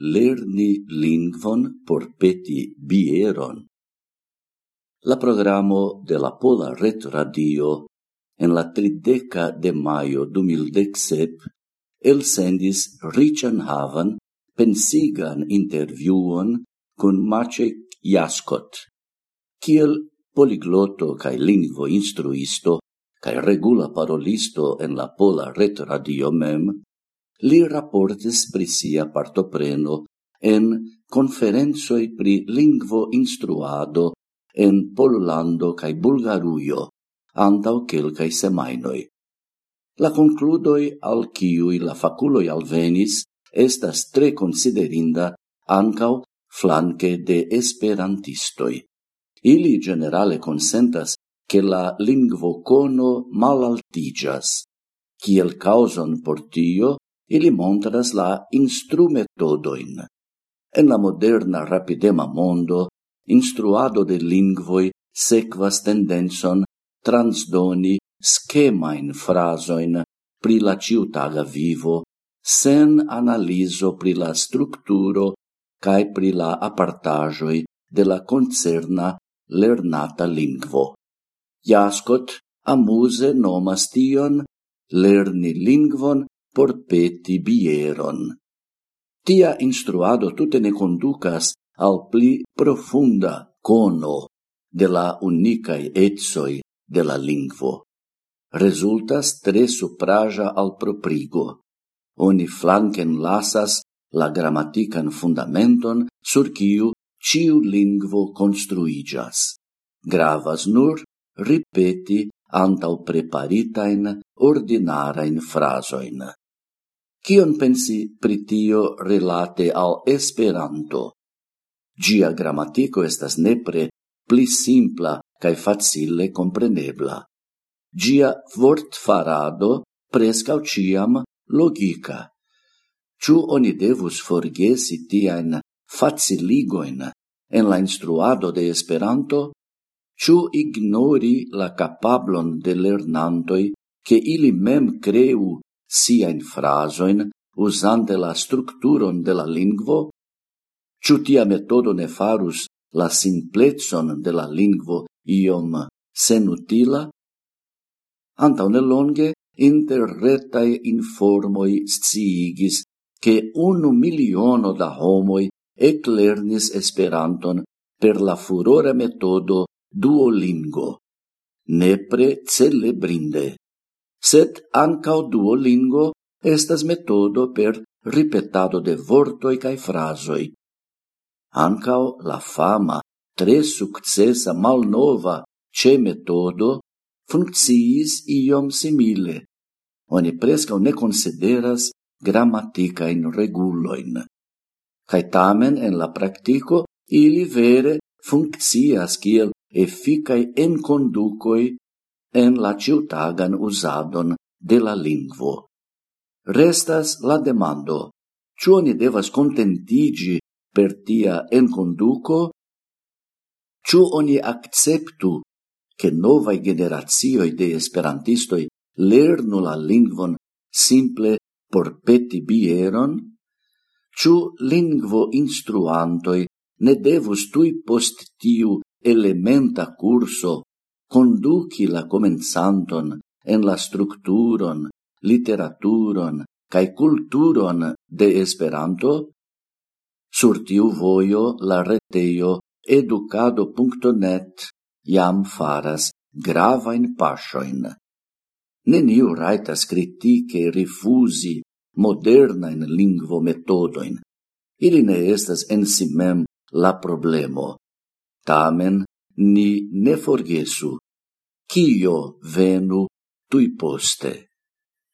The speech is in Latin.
lerni lingvon por peti bieron. La programo de la Pola Ret Radio en la trideca de maio 2017 el sendis Richan havan pensigan interviuon con Maciek Jaskot, kiel poligloto kaj lingvo instruisto kaj regula parolisto en la Pola Ret Radio mem, li raportis pri sia partopreno en conferenzoi pri lingvo instruado en Pollando cae Bulgarujo, antau quelcae semainoi. La concludoi al ciui la faculoi alvenis estas tre considerinda ancau flanque de esperantistoi. Ili generale consentas che la lingvo cono malaltigas, Ciel causon por tio ili montras la instrumetodoin. En la moderna rapidema mondo, instruado de lingvoi sequas tendenson transdoni schemain frasoin pri la ciutaga vivo, sen analizo pri la structuro cae pri la apartajoi de la concerna lernata lingvo. Jaskot amuse nomas tion lerni lingvon por peti bieron. Tia instruado tute ne conducas al pli profunda cono de la unicae etsoi de la lingvo. Resultas tre supraja al proprigo. Oni flanken lasas la grammatican fundamenton sur ciu ciu lingvo construigas. Gravas nur ripeti antau preparitain ordinarain frasoin. Kion pensi pri tio relate al Esperanto? Gia grammatico estas nepre pli simpla cae facile comprenebla. Gia vortfarado prescau ciam logica. Ciu oni devus forgesi tiaen faciligoin en la instruado de Esperanto? Ciu ignori la capablon de lernantoi che ili mem creu siain frasoin usante la structuron de la lingvo? Ciu tia metodo ne farus la simplezon de la lingvo iom sen utila anta Antau nelonge, interretae informoi sciigis che unu miliono da homoi eclernis Esperanton per la furora metodo Duolingo. Nepre celebrinde sed ancao duolingo estas metodo per ripetado de vortoi cae frasoi. Ancao la fama, tre successa malnova ce metodo funcciis iom simile. Oni prescau ne consideras grammatica in reguloin. Cai tamen en la practico ili vere funccias kiel efficai enconducoi en la ciutagan usadon de la lingvo. Restas la demando, ciò ni devas contentigi per tia en conduco? Ciò oni acceptu che novae generazioi de esperantistoi lernu la lingvon simple por peti bieron? Ciò lingvo instruantoi ne devus tui post tiu elementa curso conduci la comenzanton en la structuron, literaturon, cae culturon de Esperanto? Sur tiu voio la reteio educado.net iam faras gravain pasioin. Neniu raitas critique rifusi modernain lingvo metodoin. Ili ne estas en si mem la problemo. Tamen, ni ne forgesu, cio venu tui poste.